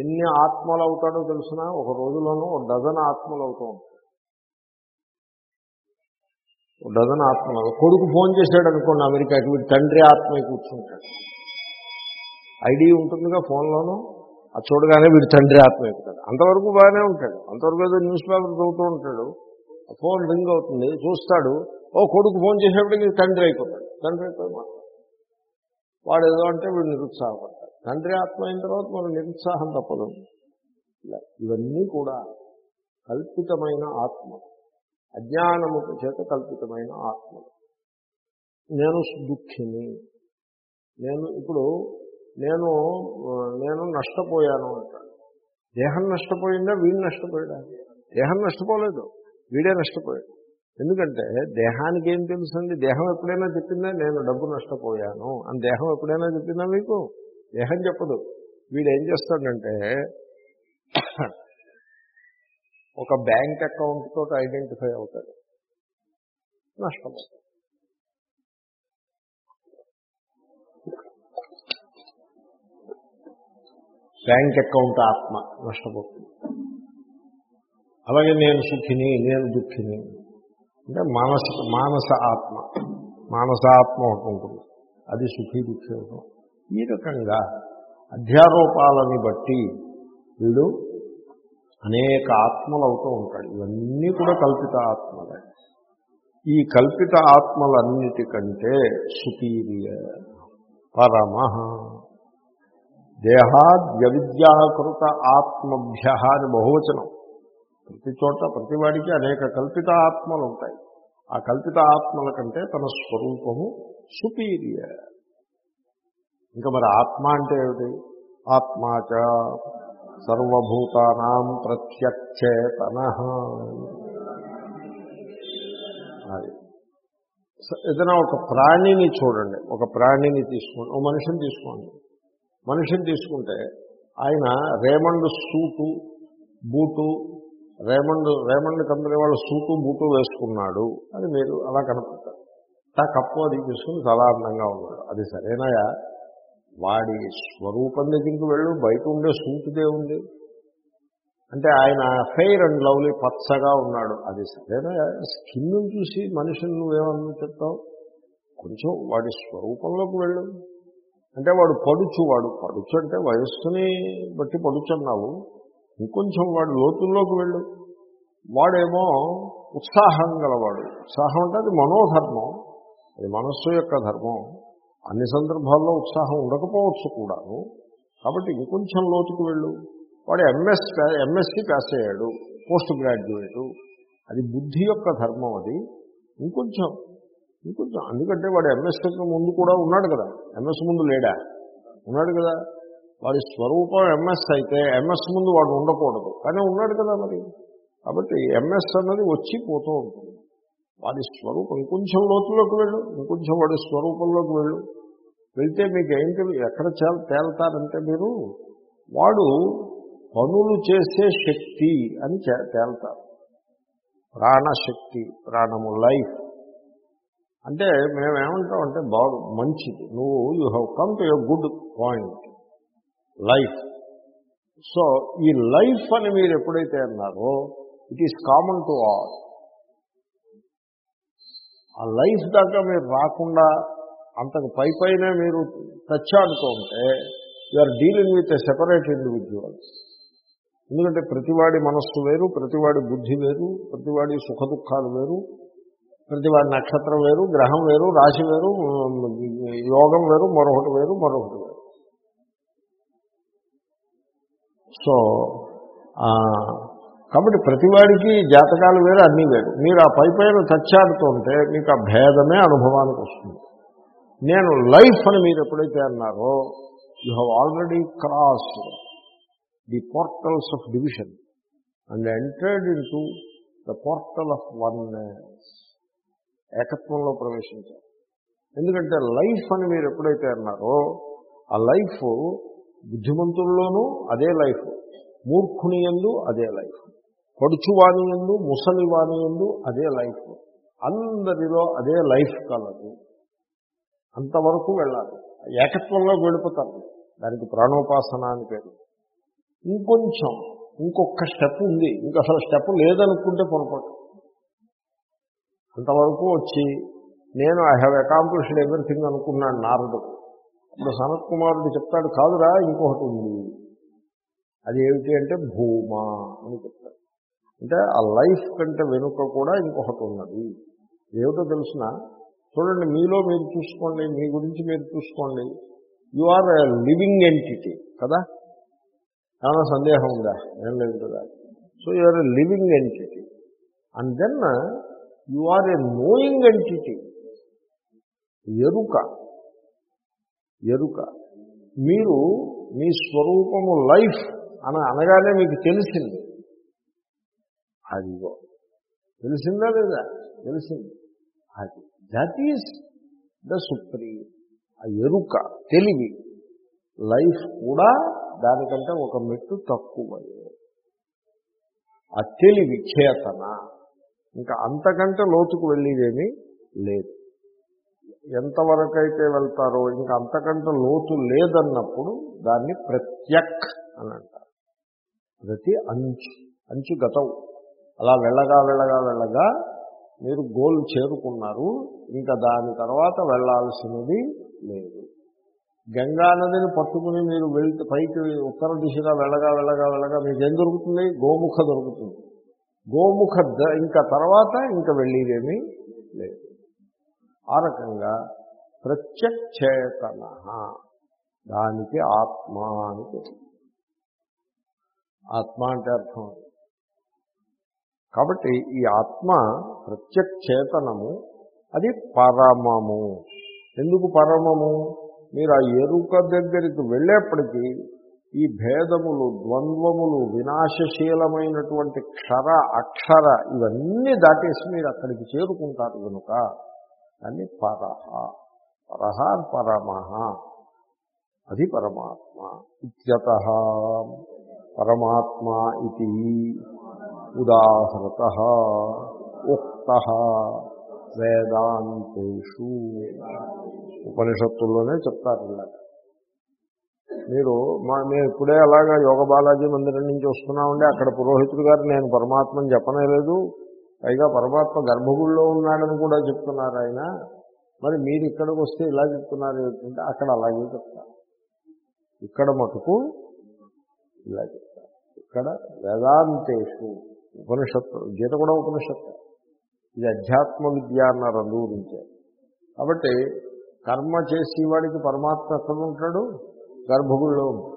ఎన్ని ఆత్మలు అవుతాడో తెలిసిన ఒక రోజులోనూ ఒక డజన్ ఆత్మలు అవుతూ ఉంటాడు. ఒక డజన్ ఆత్మలు. కొడుకు ఫోన్ చేశాడు అనుకోండి అమెరికాకి వీడు తండ్రి ఆత్మ కూర్చుంటాడు. ఐడి ఉంటుందిగా ఫోన్లోనూ. అది చూడగానే వీడు తండ్రి ఆత్మ ఎక్కుతాడు. అంతవరకు బాగానే ఉంటాడు. అంతవరకు ఏదో న్యూస్ పేపర్ చదువుతూ ఉంటాడు. ఫోన్ రింగ్ అవుతుంది చూస్తాడు. ఓ కొడుకు ఫోన్ చేసేప్పటికి తండ్రి అయిపోతాడు. తండ్రి అయిపోయి వాడు ఏదో అంటే వీడు నిరుత్సాహపడతాడు. తండ్రి ఆత్మ అయిన తర్వాత మనం నిరుత్సాహం తప్పదు. ఇలా ఇవన్నీ కూడా కల్పితమైన ఆత్మ అజ్ఞానము చేత కల్పితమైన ఆత్మ నేను దుఃఖిని నేను ఇప్పుడు నేను నేను నష్టపోయాను అంటాడు. దేహం నష్టపోయిందా? వీడు నష్టపోయాడా? దేహం నష్టపోలేదు. వీడే నష్టపోయాడు. ఎందుకంటే దేహానికి ఏం తెలుసండి? దేహం ఎప్పుడైనా చెప్పిందా నేను డబ్బు నష్టపోయాను అని దేహం ఎప్పుడైనా చెప్పిందా మీకు? దేహం చెప్పదు. వీడు ఏం చేస్తాడంటే ఒక బ్యాంక్ అకౌంట్ తోటి ఐడెంటిఫై అవుతాడు. నష్టం బ్యాంక్ అకౌంట్ ఆత్మ నష్టపోతుంది. అలాగే నేను సుఖిని నేను దుఃఖిని. అంటే మానస మానస ఆత్మ. మానస ఆత్మ ఒకటి ఉంటుంది. అది సుఖీ దుఃఖీ ఉంటుంది ఈ రకంగా అధ్యారోపాలని బట్టి వీడు అనేక ఆత్మలు అవుతూ ఉంటాడు. ఇవన్నీ కూడా కల్పిత ఆత్మలే. ఈ కల్పిత ఆత్మలన్నిటికంటే సుపీరియర్ పరమ దేహాద్యవిద్యాకృత ఆత్మభ్య అని బహువచనం. ప్రతి చోట ప్రతి వాడికి అనేక కల్పిత ఆత్మలు ఉంటాయి. ఆ కల్పిత ఆత్మల కంటే తన స్వరూపము సుపీరియర్. ఇంకా మరి ఆత్మ అంటే ఏమిటి? ఆత్మాచ సర్వభూతానాం ప్రత్యక్షేతన. అది. ఏదైనా ఒక ప్రాణిని చూడండి. ఒక ప్రాణిని తీసుకోండి ఒక మనిషిని తీసుకోండి. మనిషిని తీసుకుంటే ఆయన Raymond suit boot Raymond Raymond company వాళ్ళు సూటు బూటు వేసుకున్నాడు అని మీరు అలా కనపడతారు. ఆ కప్పు అది తీసుకుని చాలా అందంగా ఉన్నాడు. అది సరేనాయా? వాడి స్వరూపం దగ్గరికి వెళ్ళు బయట ఉండే సూటుదే ఉంది. అంటే ఆయన ఫెయిర్ అండ్ లవ్లీ పచ్చగా ఉన్నాడు. అది సరేనాయా? స్కిన్ను చూసి మనిషిని నువ్వేమన్నా చెప్తావు? కొంచెం వాడి స్వరూపంలోకి వెళ్ళు. అంటే వాడు పడుచు వాడు పడుచు అంటే వయస్సుని బట్టి పడుచు అన్నావు. ఇంకొంచెం వాడు లోతుల్లోకి వెళ్ళు. వాడేమో ఉత్సాహం గలవాడు. ఉత్సాహం అంటే అది మనోధర్మం. అది మనస్సు యొక్క ధర్మం. అన్ని సందర్భాల్లో ఉత్సాహం ఉండకపోవచ్చు కూడాను. కాబట్టి ఇంకొంచెం లోతుకు వెళ్ళు. వాడు ఎంఎస్ ఎంఎస్సి పాస్ అయ్యాడు పోస్ట్ గ్రాడ్యుయేటు. అది బుద్ధి యొక్క ధర్మం అది. ఇంకొంచెం ఇంకొంచెం. ఎందుకంటే వాడు ఎంఎస్కి ముందు కూడా ఉన్నాడు కదా. ఎంఎస్ ముందు లేడా? ఉన్నాడు కదా. వాడి స్వరూపం ఎంఎస్ అయితే ఎంఎస్ ముందు వాడు ఉండకూడదు. కానీ ఉన్నాడు కదా మరి. కాబట్టి ఎంఎస్ అన్నది వచ్చి పోతూ ఉంటుంది. వాడి స్వరూపం ఇంకొంచెం లోతులోకి వెళ్ళు ఇంకొంచెం వాడి స్వరూపంలోకి వెళ్ళు. వెళ్తే మీకు ఏంటి ఎక్కడ చేల తేల్తారంటే మీరు వాడు పనులు చేసే శక్తి అని చే- తేల్తారు. ప్రాణశక్తి ప్రాణము లైఫ్. అంటే మేము ఏమంటామంటే బాగు మంచిది. నువ్వు you have come to your good point. Life. So ఈ లైఫ్ అని మీరు ఎప్పుడైతే అన్నారో it is common to all ఆ లైఫ్ దాకా మీరు రాకుండా అంతకు పై పైన మీరు టచ్ ఆడుతూ ఉంటే or dealing with a separate individuals ఎందుకంటే ప్రతివాడి మనస్సు వేరు ప్రతివాడి బుద్ధి వేరు ప్రతివాడి సుఖ దుఃఖాలు వేరు ప్రతివాడి నక్షత్రం వేరు గ్రహం వేరు రాశి వేరు యోగం వేరు మరొకటి వేరు మరొకటి వేరు. సో కాబట్టి ప్రతివాడికి జాతకాలు వేరు అన్నీ వేరు. మీరు ఆ పై పైన ఉంటే మీకు ఆ భేదమే అనుభవానికి వస్తుంది. నేను లైఫ్ అని మీరు ఎప్పుడైతే అన్నారో you have already cross the portals of division and entered into the portal of oneness. ఏకత్వంలో ప్రవేశించారు. ఎందుకంటే లైఫ్ అని మీరు ఎప్పుడైతే అన్నారో ఆ లైఫ్ బుద్ధిమంతుల్లోనూ అదే లైఫ్ మూర్ఖుని ఎందు అదే లైఫ్ పడుచువాని ఎందు ముసలివాని ఎందు అదే లైఫ్ అందరిలో అదే లైఫ్ కలదు. అంతవరకు వెళ్ళాలి. ఏకత్వంలోకి వెళ్ళిపోతారు దానికి ప్రాణోపాసన అని పేరు. ఇంకొంచెం ఇంకొక స్టెప్ ఉంది. ఇంకా అసలు స్టెప్ లేదనుకుంటే పొరపాటు. అంతవరకు వచ్చి నేను ఐ హ్యావ్ అకాంప్లిష్డ్ ఎవ్రీథింగ్ అనుకున్నాడు నారదుడు. అప్పుడు సనత్ కుమారుడు చెప్తాడు కాదురా ఇంకొకటి ఉంది. అది ఏమిటి అంటే భూమా అని చెప్తాడు. అంటే ఆ లైఫ్ కంటే వెనుక కూడా ఇంకొకటి ఉన్నది. ఏమిటో తెలిసిన? చూడండి మీలో మీరు చూసుకోండి మీ గురించి మీరు చూసుకోండి. You are a living entity కదా? ఏమైనా సందేహం ఉందా? ఏం లేదు కదా. So you are a living entity and then you are a knowing entity ఎరుక. ఎరుక. మీరు మీ స్వరూపము లైఫ్ అని అనగానే మీకు తెలిసింది. అదిగో. తెలిసిందా లేదా? తెలిసింది. అది. దట్ ఈస్ ద సుప్రీం ఆ ఎరుక తెలివి. లైఫ్ కూడా దానికంటే ఒక మెట్టు తక్కువయే. ఆ తెలివి చేతన. ఇంకా అంతకంటే లోతుకు వెళ్ళేదేమీ లేదు. ఎంతవరకైతే వెళ్తారో ఇంకా అంతకంటే లోతు లేదన్నప్పుడు దాన్ని ప్రత్యక్ అని అంటారు. ప్రతి అంచు అంచు గతం అలా వెళ్ళగా వెళ్ళగా వెళ్ళగా మీరు గోల్ చేరుకున్నారు ఇంకా దాని తర్వాత వెళ్ళాల్సినది లేదు. గంగా నదిని పట్టుకుని మీరు వెళ్తే పైకి ఉత్తర దిశగా వెళ్ళగా వెళ్ళగా వెళ్ళగా మీకు ఏం దొరుకుతుంది? గోముఖ దొరుకుతుంది. గోముఖ ద- ఇంకా తర్వాత ఇంకా వెళ్ళేదేమీ లేదు. ఆ రకంగా ప్రత్యక్షేతన. దానికి ఆత్మ అని ఆత్మ అంటే అర్థం కాబట్టి ఈ ఆత్మ ప్రత్యక్షేతనము అది పరమము. ఎందుకు పరమము? మీరు ఆ ఎరుక దగ్గరికి వెళ్ళేప్పటికీ ఈ భేదములు ద్వంద్వములు వినాశశీలమైనటువంటి క్షర అక్షర ఇవన్నీ దాటేసి మీరు అక్కడికి చేరుకుంటారు కనుక దాన్ని పరహ. పరహ పరమః అది పరమాత్మ. ఇత్యత. పరమాత్మ ఇది. ఉదాహృత. ఉక్త. వేదాంతేషు. ఉపనిషత్తుల్లోనే చెప్తారు ఇలాగ మీరు మా మేము ఇప్పుడే అలాగా యోగ బాలాజీ మందిరం నుంచి వస్తున్నామండి. అక్కడ పురోహితుడు గారు నేను పరమాత్మని చెప్పనే లేదు పైగా పరమాత్మ గర్భగుడిలో ఉన్నాడని కూడా చెప్తున్నారు ఆయన. మరి మీరు ఇక్కడికి వస్తే ఇలా చెప్తున్నారు ఏంటంటే అక్కడ అలాగే చెప్తారు. ఇక్కడ మటుకు ఇలా చెప్తారు. ఇక్కడ వేదాంతేషు ఉపనిషత్తు గీత కూడా ఉపనిషత్తు. ఇది అధ్యాత్మ విద్య అన్నారు అందు కాబట్టి కర్మ చేసేవాడికి పరమాత్మ ఎక్కడ ఉంటాడు? గర్భగుడిలో ఉంటాడు.